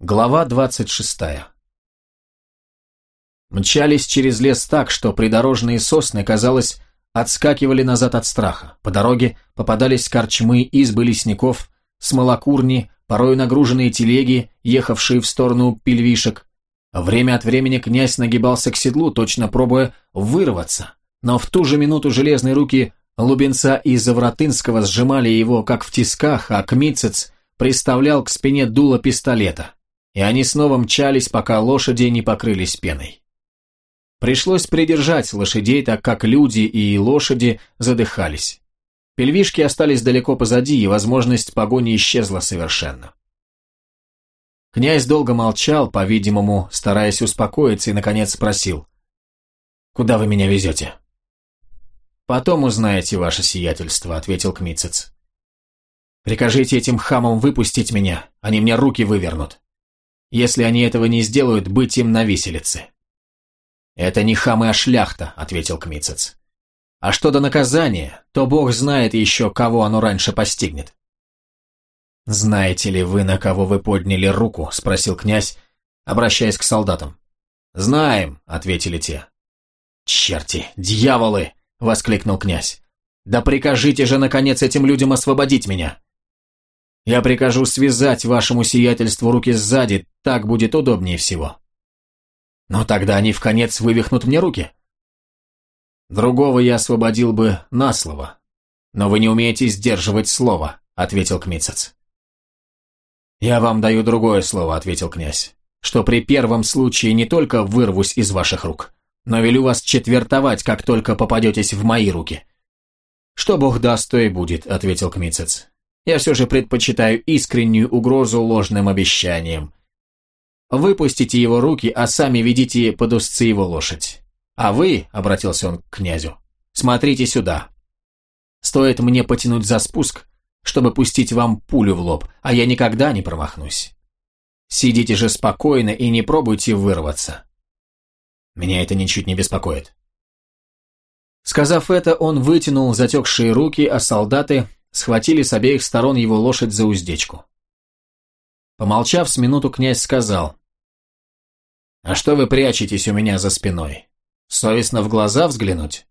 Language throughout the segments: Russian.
Глава 26. Мчались через лес так, что придорожные сосны, казалось, отскакивали назад от страха. По дороге попадались корчмы, избы лесников, смолокурни, порой нагруженные телеги, ехавшие в сторону пельвишек. Время от времени князь нагибался к седлу, точно пробуя вырваться. Но в ту же минуту железные руки Лубенца и Завратынского сжимали его, как в тисках, а Кмицец приставлял к спине дуло пистолета и они снова мчались, пока лошади не покрылись пеной. Пришлось придержать лошадей, так как люди и лошади задыхались. Пельвишки остались далеко позади, и возможность погони исчезла совершенно. Князь долго молчал, по-видимому, стараясь успокоиться, и, наконец, спросил. «Куда вы меня везете?» «Потом узнаете ваше сиятельство», — ответил Кмицец. «Прикажите этим хамам выпустить меня, они мне руки вывернут. Если они этого не сделают, быть им на виселице. «Это не хамы, а шляхта», — ответил Кмицец. «А что до наказания, то бог знает еще, кого оно раньше постигнет». «Знаете ли вы, на кого вы подняли руку?» — спросил князь, обращаясь к солдатам. «Знаем», — ответили те. «Черти, дьяволы!» — воскликнул князь. «Да прикажите же, наконец, этим людям освободить меня!» Я прикажу связать вашему сиятельству руки сзади, так будет удобнее всего. Но тогда они в конец вывихнут мне руки. Другого я освободил бы на слово. Но вы не умеете сдерживать слово, ответил Кмицец. Я вам даю другое слово, ответил князь, что при первом случае не только вырвусь из ваших рук, но велю вас четвертовать, как только попадетесь в мои руки. Что Бог даст, то и будет, ответил Кмицец. Я все же предпочитаю искреннюю угрозу ложным обещаниям. Выпустите его руки, а сами ведите под узцы его лошадь. А вы, — обратился он к князю, — смотрите сюда. Стоит мне потянуть за спуск, чтобы пустить вам пулю в лоб, а я никогда не промахнусь. Сидите же спокойно и не пробуйте вырваться. Меня это ничуть не беспокоит. Сказав это, он вытянул затекшие руки, а солдаты схватили с обеих сторон его лошадь за уздечку. Помолчав с минуту, князь сказал, «А что вы прячетесь у меня за спиной? Совестно в глаза взглянуть?»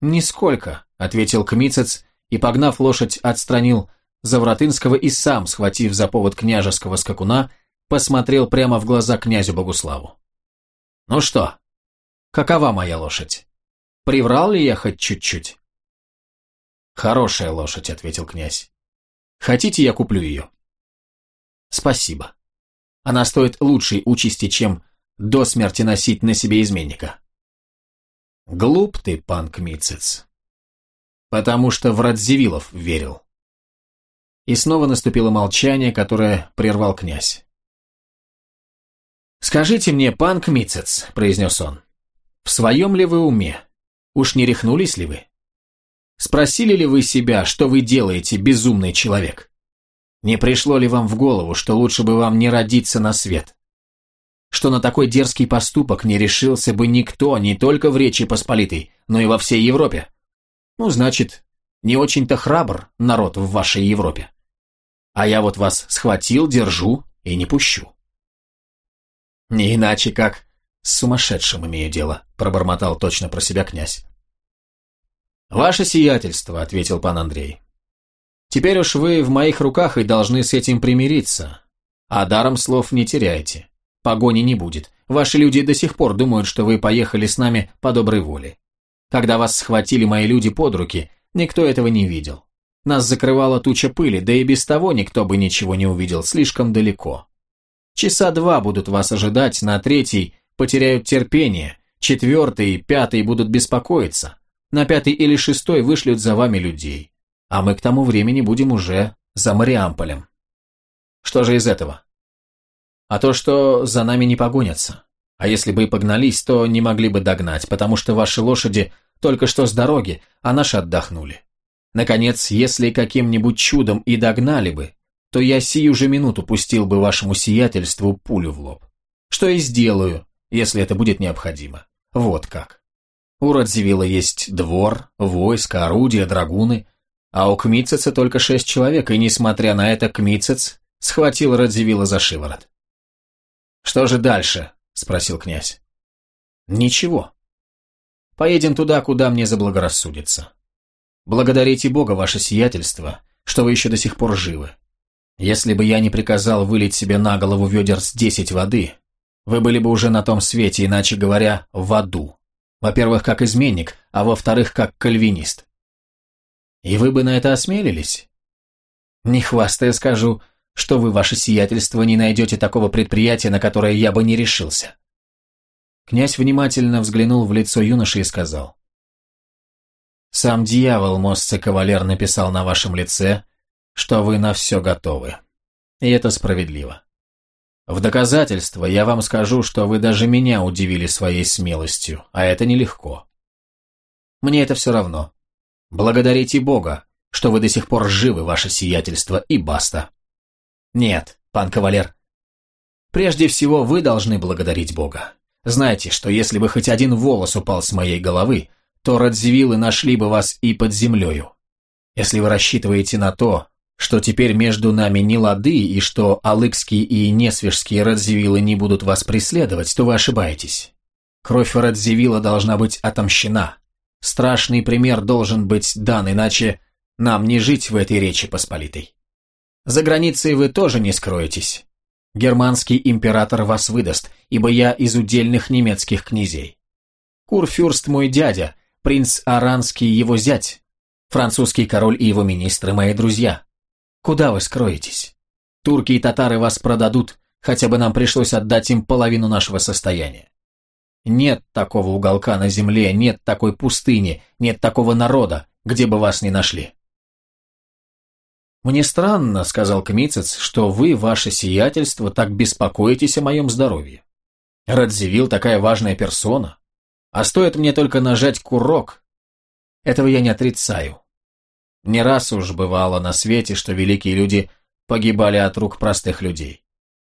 «Нисколько», — ответил Кмицец и, погнав лошадь, отстранил Завратынского и сам, схватив за повод княжеского скакуна, посмотрел прямо в глаза князю Богуславу. «Ну что, какова моя лошадь? Приврал ли я хоть чуть-чуть?» «Хорошая лошадь», — ответил князь. «Хотите, я куплю ее?» «Спасибо. Она стоит лучшей участи, чем до смерти носить на себе изменника». «Глуп ты, пан Кмицец. Потому что в Радзивиллов верил». И снова наступило молчание, которое прервал князь. «Скажите мне, пан Кмицец», — произнес он, — «в своем ли вы уме? Уж не рехнулись ли вы?» Спросили ли вы себя, что вы делаете, безумный человек? Не пришло ли вам в голову, что лучше бы вам не родиться на свет? Что на такой дерзкий поступок не решился бы никто, не только в Речи Посполитой, но и во всей Европе? Ну, значит, не очень-то храбр народ в вашей Европе. А я вот вас схватил, держу и не пущу. Не иначе как с сумасшедшим имею дело, пробормотал точно про себя князь. «Ваше сиятельство», — ответил пан Андрей. «Теперь уж вы в моих руках и должны с этим примириться. А даром слов не теряйте. Погони не будет. Ваши люди до сих пор думают, что вы поехали с нами по доброй воле. Когда вас схватили мои люди под руки, никто этого не видел. Нас закрывала туча пыли, да и без того никто бы ничего не увидел, слишком далеко. Часа два будут вас ожидать, на третий потеряют терпение, четвертый и пятый будут беспокоиться. На пятый или шестой вышлют за вами людей, а мы к тому времени будем уже за Мариамполем. Что же из этого? А то, что за нами не погонятся. А если бы и погнались, то не могли бы догнать, потому что ваши лошади только что с дороги, а наши отдохнули. Наконец, если каким-нибудь чудом и догнали бы, то я сию же минуту пустил бы вашему сиятельству пулю в лоб. Что и сделаю, если это будет необходимо. Вот как. У Радзивилла есть двор, войско, орудия, драгуны, а у Кмитцеца только шесть человек, и, несмотря на это, Кмитцец схватил Радзивилла за шиворот. «Что же дальше?» – спросил князь. «Ничего. Поедем туда, куда мне заблагорассудится. Благодарите Бога, ваше сиятельство, что вы еще до сих пор живы. Если бы я не приказал вылить себе на голову ведер с десять воды, вы были бы уже на том свете, иначе говоря, в аду. Во-первых, как изменник, а во-вторых, как кальвинист. И вы бы на это осмелились? Не хвастая скажу, что вы, ваше сиятельство, не найдете такого предприятия, на которое я бы не решился. Князь внимательно взглянул в лицо юноши и сказал. «Сам дьявол, Мосце кавалер, написал на вашем лице, что вы на все готовы. И это справедливо. В доказательство я вам скажу, что вы даже меня удивили своей смелостью, а это нелегко. Мне это все равно. Благодарите Бога, что вы до сих пор живы, ваше сиятельство, и баста. Нет, пан кавалер. Прежде всего, вы должны благодарить Бога. Знайте, что если бы хоть один волос упал с моей головы, то Радзивиллы нашли бы вас и под землею. Если вы рассчитываете на то, что теперь между нами не лады и что алыкские и несвежские Радзивиллы не будут вас преследовать, то вы ошибаетесь. Кровь Радзивилла должна быть отомщена. Страшный пример должен быть дан, иначе нам не жить в этой речи посполитой. За границей вы тоже не скроетесь. Германский император вас выдаст, ибо я из удельных немецких князей. Курфюрст мой дядя, принц Аранский его зять, французский король и его министры мои друзья. Куда вы скроетесь? Турки и татары вас продадут, хотя бы нам пришлось отдать им половину нашего состояния. Нет такого уголка на земле, нет такой пустыни, нет такого народа, где бы вас не нашли. «Мне странно», — сказал Кмицец, — «что вы, ваше сиятельство, так беспокоитесь о моем здоровье. Радзивилл такая важная персона. А стоит мне только нажать курок. Этого я не отрицаю. Не раз уж бывало на свете, что великие люди погибали от рук простых людей.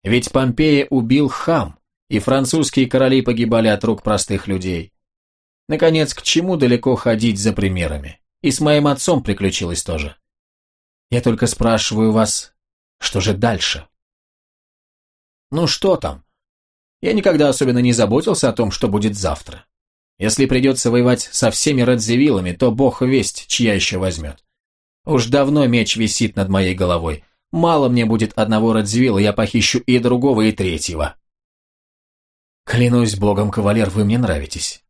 Ведь Помпея убил хам, и французские короли погибали от рук простых людей. Наконец, к чему далеко ходить за примерами? И с моим отцом приключилось тоже. Я только спрашиваю вас, что же дальше? Ну что там? Я никогда особенно не заботился о том, что будет завтра. Если придется воевать со всеми Радзивиллами, то бог весть, чья еще возьмет. Уж давно меч висит над моей головой. Мало мне будет одного Радзивилла, я похищу и другого, и третьего. Клянусь богом, кавалер, вы мне нравитесь.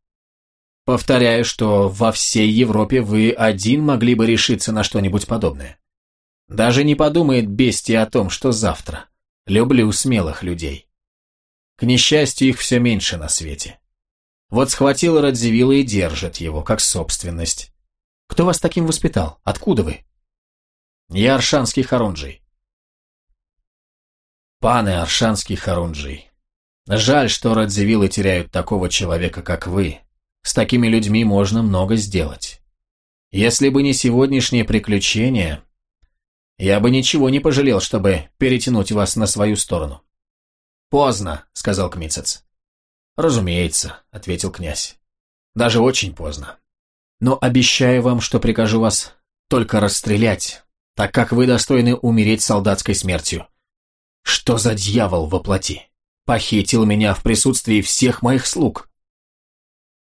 Повторяю, что во всей Европе вы один могли бы решиться на что-нибудь подобное. Даже не подумает бестия о том, что завтра. Люблю смелых людей. К несчастью, их все меньше на свете. Вот схватил Радзивилла и держит его, как собственность. Кто вас таким воспитал? Откуда вы? Я Аршанский Харунжий. Паны Аршанский Харунжий. Жаль, что Радзивиллы теряют такого человека, как вы. С такими людьми можно много сделать. Если бы не сегодняшнее приключение, я бы ничего не пожалел, чтобы перетянуть вас на свою сторону. Поздно, сказал Кмицец. Разумеется, ответил князь. Даже очень поздно но обещаю вам, что прикажу вас только расстрелять, так как вы достойны умереть солдатской смертью. Что за дьявол во плоти? Похитил меня в присутствии всех моих слуг.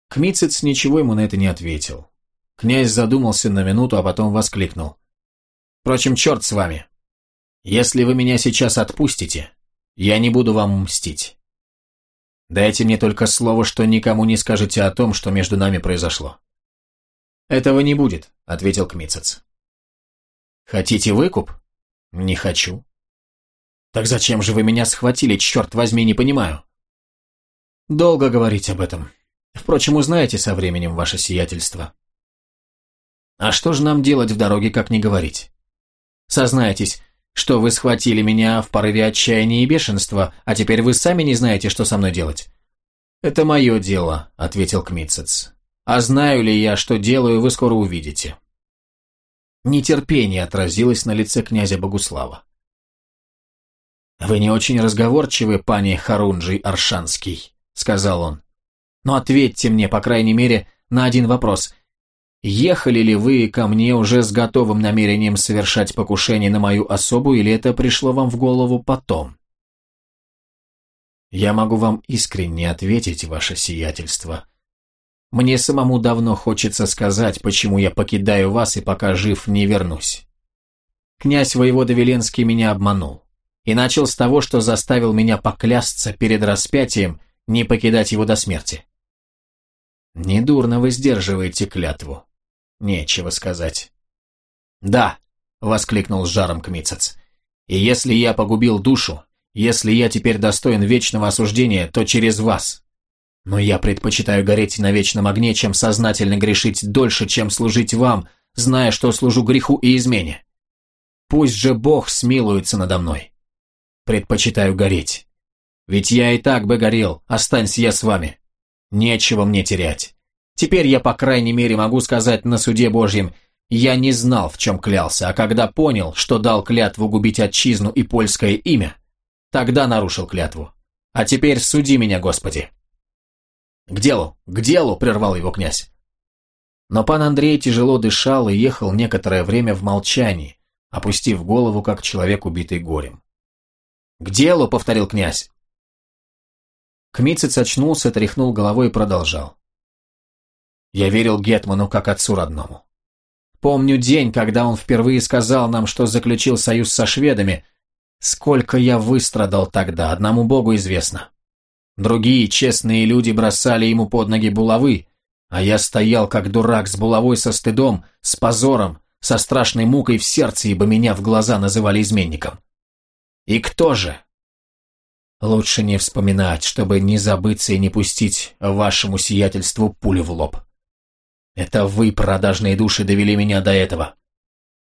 Кмицец ничего ему на это не ответил. Князь задумался на минуту, а потом воскликнул. Впрочем, черт с вами. Если вы меня сейчас отпустите, я не буду вам мстить. Дайте мне только слово, что никому не скажете о том, что между нами произошло. «Этого не будет», — ответил Кмицец. «Хотите выкуп?» «Не хочу». «Так зачем же вы меня схватили, черт возьми, не понимаю?» «Долго говорить об этом. Впрочем, узнаете со временем ваше сиятельство». «А что же нам делать в дороге, как не говорить?» «Сознайтесь, что вы схватили меня в порыве отчаяния и бешенства, а теперь вы сами не знаете, что со мной делать». «Это мое дело», — ответил Кмитцец. А знаю ли я, что делаю, вы скоро увидите. Нетерпение отразилось на лице князя Богуслава. «Вы не очень разговорчивы, пани Харунжий Аршанский», — сказал он. «Но ответьте мне, по крайней мере, на один вопрос. Ехали ли вы ко мне уже с готовым намерением совершать покушение на мою особу, или это пришло вам в голову потом?» Я могу вам искренне ответить, ваше сиятельство. Мне самому давно хочется сказать, почему я покидаю вас и пока жив не вернусь. Князь воевода Веленский меня обманул и начал с того, что заставил меня поклясться перед распятием не покидать его до смерти. Недурно вы сдерживаете клятву. Нечего сказать. Да, воскликнул с жаром Кмицец. И если я погубил душу, если я теперь достоин вечного осуждения, то через вас. Но я предпочитаю гореть на вечном огне, чем сознательно грешить дольше, чем служить вам, зная, что служу греху и измене. Пусть же Бог смилуется надо мной. Предпочитаю гореть. Ведь я и так бы горел, останься я с вами. Нечего мне терять. Теперь я, по крайней мере, могу сказать на суде Божьем, я не знал, в чем клялся, а когда понял, что дал клятву губить отчизну и польское имя, тогда нарушил клятву. А теперь суди меня, Господи. К делу, к делу, прервал его князь. Но пан Андрей тяжело дышал и ехал некоторое время в молчании, опустив голову, как человек, убитый горем. «К делу!» — повторил князь. Кмицец очнулся, тряхнул головой и продолжал. «Я верил Гетману как отцу родному. Помню день, когда он впервые сказал нам, что заключил союз со шведами. Сколько я выстрадал тогда, одному богу известно. Другие честные люди бросали ему под ноги булавы, а я стоял как дурак с булавой со стыдом, с позором, со страшной мукой в сердце, ибо меня в глаза называли изменником. И кто же? Лучше не вспоминать, чтобы не забыться и не пустить вашему сиятельству пулю в лоб. Это вы, продажные души, довели меня до этого.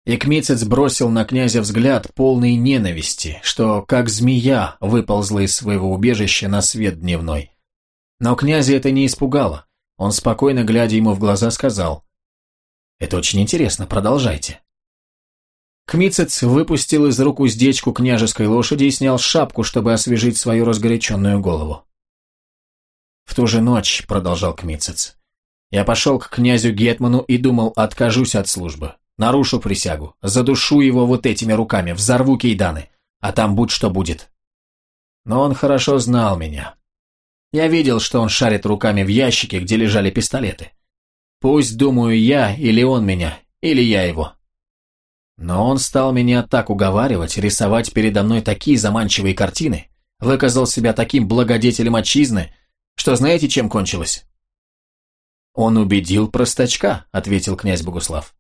Икмицец бросил на князя взгляд полный ненависти, что, как змея, выползла из своего убежища на свет дневной. Но князя это не испугало. Он, спокойно глядя ему в глаза, сказал, «Это очень интересно, продолжайте». Кмицец выпустил из рук уздечку княжеской лошади и снял шапку, чтобы освежить свою разгоряченную голову. «В ту же ночь», — продолжал Кмицец, я пошел к князю Гетману и думал, откажусь от службы. Нарушу присягу, задушу его вот этими руками, взорву кейданы, а там будь что будет. Но он хорошо знал меня. Я видел, что он шарит руками в ящике, где лежали пистолеты. Пусть, думаю, я или он меня, или я его. Но он стал меня так уговаривать, рисовать передо мной такие заманчивые картины, выказал себя таким благодетелем отчизны, что знаете, чем кончилось? «Он убедил простачка», — ответил князь Богуслав.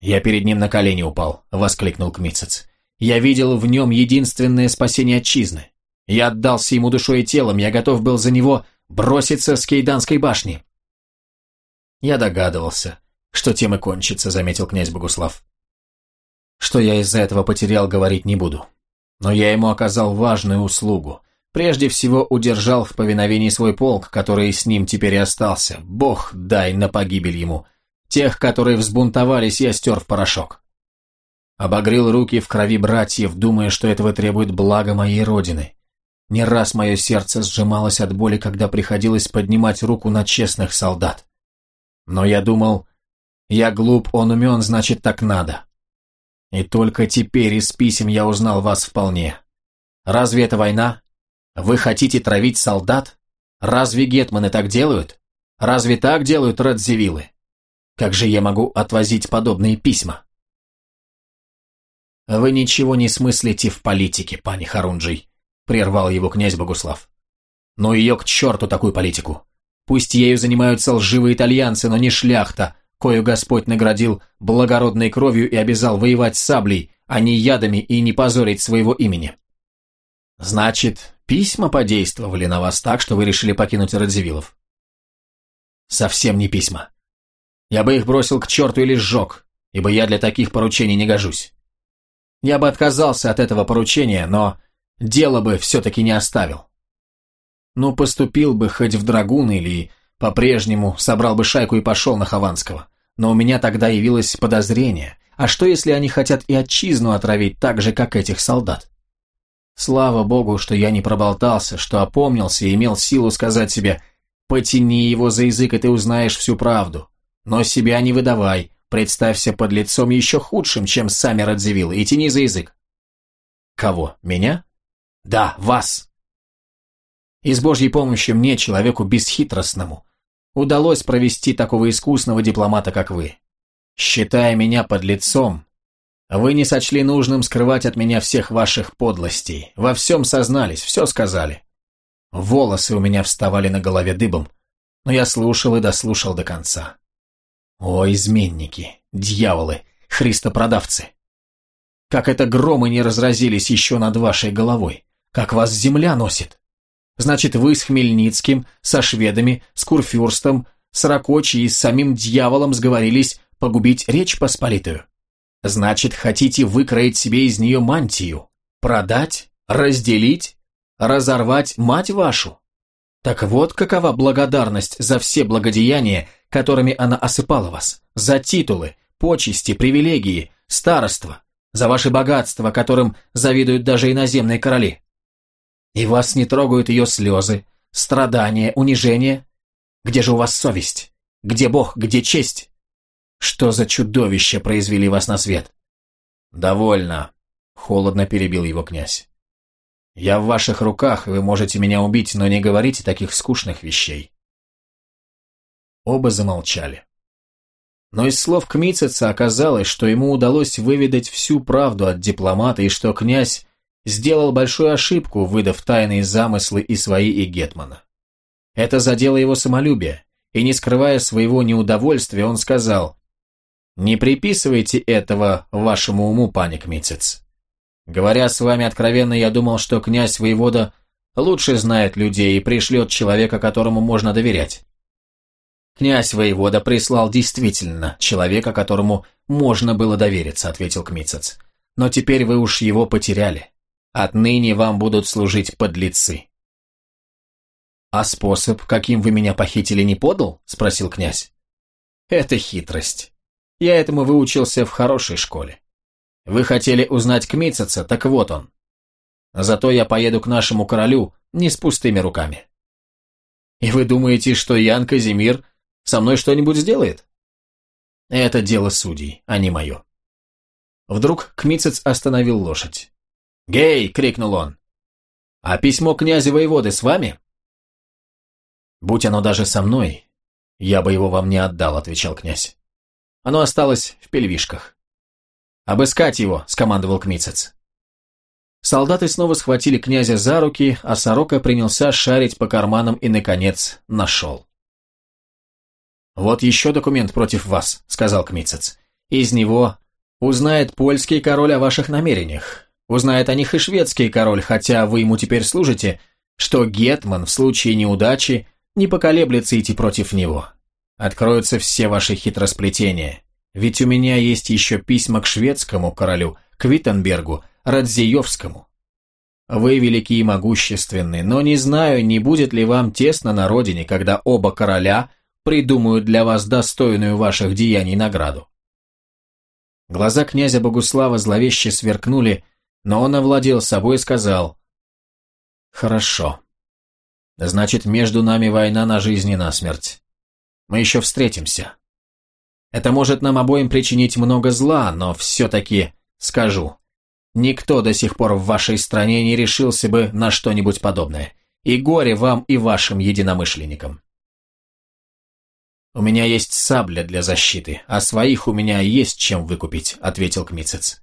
«Я перед ним на колени упал», — воскликнул Кмицец. «Я видел в нем единственное спасение отчизны. Я отдался ему душой и телом, я готов был за него броситься с Кейданской башни». «Я догадывался, что тем и кончится», — заметил князь Богуслав. «Что я из-за этого потерял, говорить не буду. Но я ему оказал важную услугу. Прежде всего удержал в повиновении свой полк, который с ним теперь и остался. Бог дай на погибель ему. Тех, которые взбунтовались, я стер в порошок. Обогрел руки в крови братьев, думая, что этого требует блага моей родины. Не раз мое сердце сжималось от боли, когда приходилось поднимать руку на честных солдат. Но я думал, я глуп, он умен, значит так надо. И только теперь из писем я узнал вас вполне. Разве это война? Вы хотите травить солдат? Разве гетманы так делают? Разве так делают радзивиллы? Как же я могу отвозить подобные письма? Вы ничего не смыслите в политике, пани Харунджий, прервал его князь Богуслав. Но ее к черту такую политику. Пусть ею занимаются лживые итальянцы, но не шляхта, кою Господь наградил благородной кровью и обязал воевать саблей, а не ядами и не позорить своего имени. Значит, Письма подействовали на вас так, что вы решили покинуть Радзивиллов? Совсем не письма. Я бы их бросил к черту или сжег, ибо я для таких поручений не гожусь. Я бы отказался от этого поручения, но дело бы все-таки не оставил. Ну, поступил бы хоть в драгун или по-прежнему собрал бы шайку и пошел на Хованского. Но у меня тогда явилось подозрение, а что если они хотят и отчизну отравить так же, как этих солдат? Слава богу, что я не проболтался, что опомнился и имел силу сказать себе «Потяни его за язык, и ты узнаешь всю правду. Но себя не выдавай, представься под лицом еще худшим, чем сами Радзивиллы, и тяни за язык». «Кого? Меня?» «Да, вас!» И с Божьей помощью мне, человеку бесхитростному, удалось провести такого искусного дипломата, как вы. Считая меня под лицом, вы не сочли нужным скрывать от меня всех ваших подлостей, во всем сознались, все сказали. Волосы у меня вставали на голове дыбом, но я слушал и дослушал до конца. О, изменники, дьяволы, христопродавцы! Как это громы не разразились еще над вашей головой, как вас земля носит! Значит, вы с Хмельницким, со шведами, с Курфюрстом, с Ракочи и с самим дьяволом сговорились погубить Речь Посполитую. Значит, хотите выкроить себе из нее мантию, продать, разделить, разорвать мать вашу? Так вот какова благодарность за все благодеяния, которыми она осыпала вас, за титулы, почести, привилегии, староство, за ваши богатства, которым завидуют даже иноземные короли. И вас не трогают ее слезы, страдания, унижения? Где же у вас совесть? Где Бог, где честь? Что за чудовище произвели вас на свет? Довольно, холодно перебил его князь. Я в ваших руках, вы можете меня убить, но не говорите таких скучных вещей. Оба замолчали. Но из слов Кмитцица оказалось, что ему удалось выведать всю правду от дипломата и что князь сделал большую ошибку, выдав тайные замыслы и свои, и Гетмана. Это задело его самолюбие, и не скрывая своего неудовольствия, он сказал, «Не приписывайте этого вашему уму, паник Мицец. Говоря с вами откровенно, я думал, что князь воевода лучше знает людей и пришлет человека, которому можно доверять. Князь воевода прислал действительно человека, которому можно было довериться, ответил Кмицец. Но теперь вы уж его потеряли. Отныне вам будут служить подлецы. «А способ, каким вы меня похитили, не подал?» – спросил князь. «Это хитрость. Я этому выучился в хорошей школе. Вы хотели узнать Кмитцица, так вот он. Зато я поеду к нашему королю не с пустыми руками». «И вы думаете, что Ян Казимир со мной что-нибудь сделает?» «Это дело судей, а не мое». Вдруг Кмицец остановил лошадь. «Гей!» — крикнул он. «А письмо князя воеводы с вами?» «Будь оно даже со мной, я бы его вам не отдал», — отвечал князь. «Оно осталось в пельвишках». «Обыскать его!» — скомандовал Кмицец. Солдаты снова схватили князя за руки, а сорока принялся шарить по карманам и, наконец, нашел. «Вот еще документ против вас», — сказал Кмицец. «Из него узнает польский король о ваших намерениях. Узнает о них и шведский король, хотя вы ему теперь служите, что Гетман в случае неудачи не поколеблется идти против него. Откроются все ваши хитросплетения. Ведь у меня есть еще письма к шведскому королю, к Виттенбергу, Радзиевскому. Вы велики и могущественны, но не знаю, не будет ли вам тесно на родине, когда оба короля придумают для вас достойную ваших деяний награду. Глаза князя Богуслава зловеще сверкнули, но он овладел собой и сказал «Хорошо. Значит, между нами война на жизнь и на смерть. Мы еще встретимся. Это может нам обоим причинить много зла, но все-таки скажу, никто до сих пор в вашей стране не решился бы на что-нибудь подобное. И горе вам и вашим единомышленникам. «У меня есть сабля для защиты, а своих у меня есть чем выкупить», — ответил Кмицец.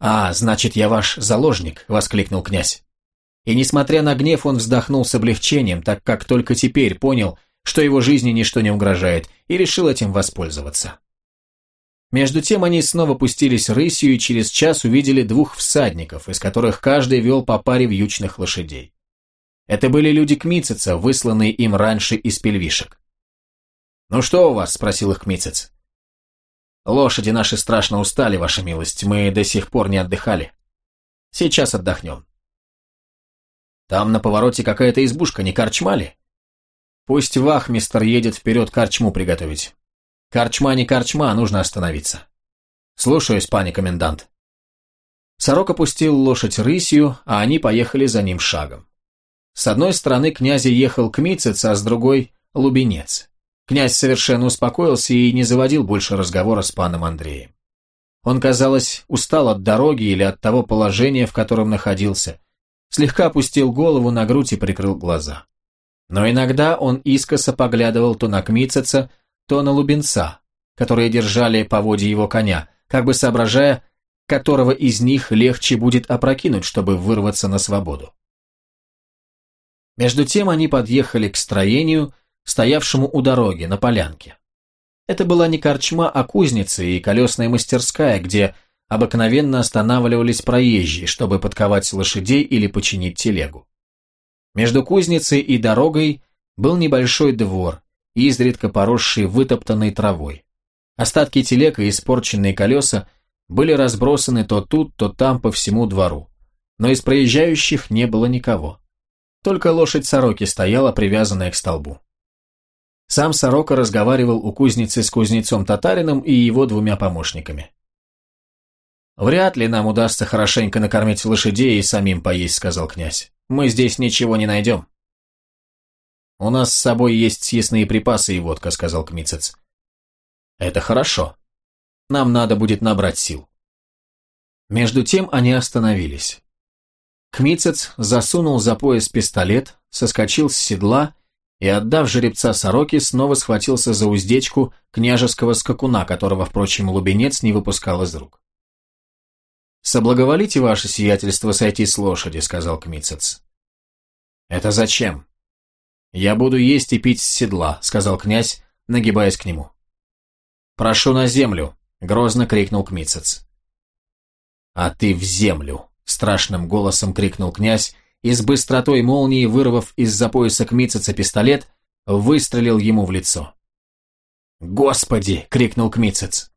«А, значит, я ваш заложник», — воскликнул князь. И несмотря на гнев, он вздохнул с облегчением, так как только теперь понял, что его жизни ничто не угрожает, и решил этим воспользоваться. Между тем они снова пустились рысью и через час увидели двух всадников, из которых каждый вел по паре вьючных лошадей. Это были люди Кмицеца, высланные им раньше из пельвишек. «Ну что у вас?» – спросил их Кмицец. Лошади наши страшно устали, ваша милость, мы до сих пор не отдыхали. Сейчас отдохнем. Там на повороте какая-то избушка, не корчма ли? Пусть вахмистер едет вперед корчму приготовить. Корчма не корчма, нужно остановиться. Слушаюсь, пани комендант. Сорок опустил лошадь рысью, а они поехали за ним шагом. С одной стороны князя ехал Кмицец, а с другой – Лубенец. Князь совершенно успокоился и не заводил больше разговора с паном Андреем. Он, казалось, устал от дороги или от того положения, в котором находился. слегка опустил голову на грудь и прикрыл глаза. Но иногда он искоса поглядывал то на Кмицеца, то на Лубенца, которые держали по воде его коня, как бы соображая, которого из них легче будет опрокинуть, чтобы вырваться на свободу. Между тем они подъехали к строению, стоявшему у дороги, на полянке. Это была не корчма, а кузница и колесная мастерская, где обыкновенно останавливались проезжие, чтобы подковать лошадей или починить телегу. Между кузницей и дорогой был небольшой двор, изредка поросший вытоптанной травой. Остатки телег и испорченные колеса были разбросаны то тут, то там по всему двору. Но из проезжающих не было никого. Только лошадь сороки стояла, привязанная к столбу. Сам сорока разговаривал у кузницы с кузнецом-татарином и его двумя помощниками. «Вряд ли нам удастся хорошенько накормить лошадей и самим поесть», — сказал князь. «Мы здесь ничего не найдем». «У нас с собой есть съестные припасы и водка», — сказал Кмицец. «Это хорошо. Нам надо будет набрать сил». Между тем они остановились. Кмицец засунул за пояс пистолет, соскочил с седла и, отдав жеребца сороки, снова схватился за уздечку княжеского скакуна, которого, впрочем, лубенец не выпускал из рук. «Соблаговолите, ваше сиятельство, сойти с лошади», — сказал Кмицец. «Это зачем?» «Я буду есть и пить с седла», — сказал князь, нагибаясь к нему. «Прошу на землю», — грозно крикнул Кмицец. «А ты в землю», — страшным голосом крикнул князь, и с быстротой молнии, вырвав из-за пояса Кмицеца пистолет, выстрелил ему в лицо. «Господи!» — крикнул Кмицец.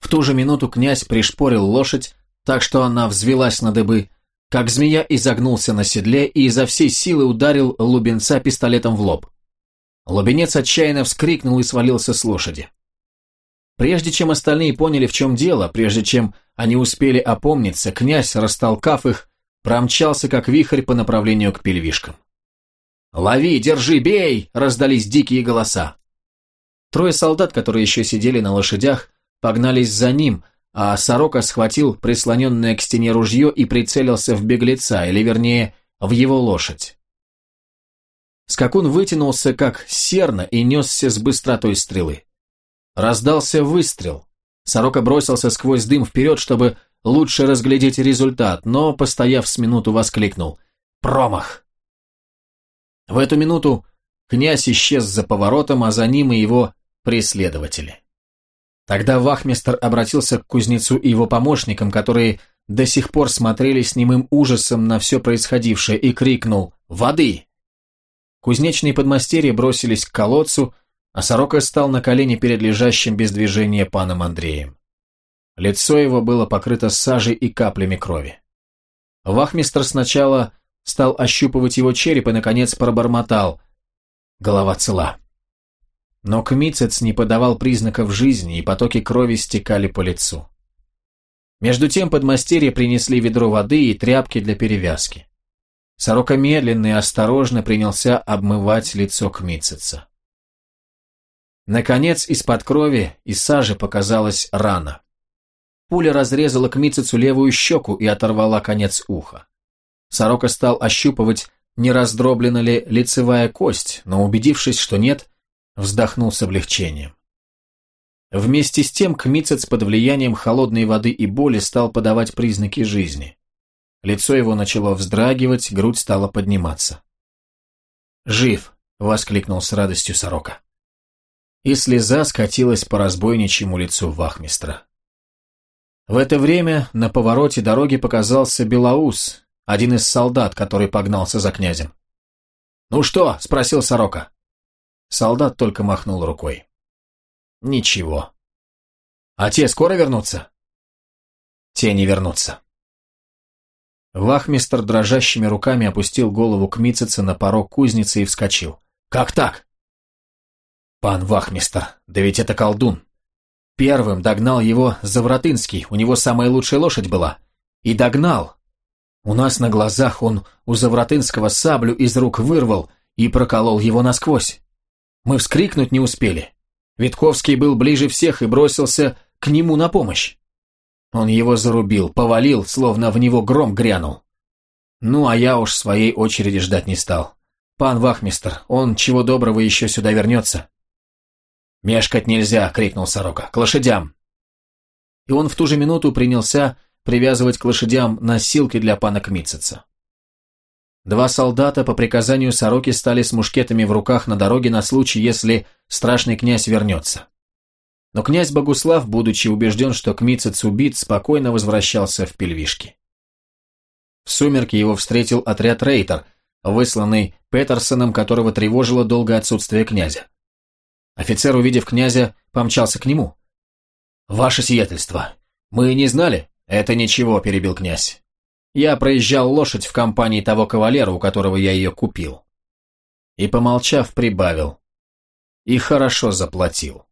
В ту же минуту князь пришпорил лошадь, так что она взвелась на дыбы, как змея изогнулся на седле и изо всей силы ударил Лубенца пистолетом в лоб. Лубенец отчаянно вскрикнул и свалился с лошади. Прежде чем остальные поняли, в чем дело, прежде чем они успели опомниться, князь, растолкав их, промчался как вихрь по направлению к пельвишкам. «Лови, держи, бей!» – раздались дикие голоса. Трое солдат, которые еще сидели на лошадях, погнались за ним, а Сорока схватил прислоненное к стене ружье и прицелился в беглеца, или вернее, в его лошадь. Скакун вытянулся, как серна, и несся с быстротой стрелы. Раздался выстрел. Сорока бросился сквозь дым вперед, чтобы лучше разглядеть результат, но, постояв с минуту, воскликнул «Промах!». В эту минуту князь исчез за поворотом, а за ним и его преследователи. Тогда вахмистр обратился к кузнецу и его помощникам, которые до сих пор смотрели с немым ужасом на все происходившее, и крикнул «Воды!». Кузнечные подмастерья бросились к колодцу, а сорока стал на колени перед лежащим без движения паном Андреем. Лицо его было покрыто сажей и каплями крови. Вахмистр сначала стал ощупывать его череп и, наконец, пробормотал. Голова цела. Но Кмицец не подавал признаков жизни, и потоки крови стекали по лицу. Между тем подмастерье принесли ведро воды и тряпки для перевязки. Сорока медленно и осторожно принялся обмывать лицо Кмицеца. Наконец, из-под крови и сажи показалась рана. Пуля разрезала Кмицецу левую щеку и оторвала конец уха. Сорока стал ощупывать, не раздроблена ли лицевая кость, но убедившись, что нет, вздохнул с облегчением. Вместе с тем Кмицец под влиянием холодной воды и боли стал подавать признаки жизни. Лицо его начало вздрагивать, грудь стала подниматься. «Жив!» — воскликнул с радостью сорока. И слеза скатилась по разбойничьему лицу вахмистра. В это время на повороте дороги показался Белоус, один из солдат, который погнался за князем. «Ну что?» — спросил сорока. Солдат только махнул рукой. Ничего. А те скоро вернутся? Те не вернутся. Вахмистр дрожащими руками опустил голову к Митцице на порог кузницы и вскочил. «Как так?» «Пан Вахмистр, да ведь это колдун. Первым догнал его Завратынский, у него самая лучшая лошадь была. И догнал. У нас на глазах он у Завратынского саблю из рук вырвал и проколол его насквозь. Мы вскрикнуть не успели. Витковский был ближе всех и бросился к нему на помощь. Он его зарубил, повалил, словно в него гром грянул. Ну, а я уж своей очереди ждать не стал. Пан Вахмистер, он чего доброго еще сюда вернется. «Мешкать нельзя!» — крикнул сорока. «К лошадям!» И он в ту же минуту принялся привязывать к лошадям носилки для пана Кмитцица. Два солдата по приказанию сороки стали с мушкетами в руках на дороге на случай, если страшный князь вернется. Но князь Богуслав, будучи убежден, что Кмицец убит, спокойно возвращался в Пельвишки. В сумерки его встретил отряд Рейтер, высланный Петерсоном, которого тревожило долгое отсутствие князя. Офицер, увидев князя, помчался к нему. «Ваше сиятельство, мы не знали?» «Это ничего», – перебил князь. Я проезжал лошадь в компании того кавалера, у которого я ее купил. И, помолчав, прибавил. И хорошо заплатил.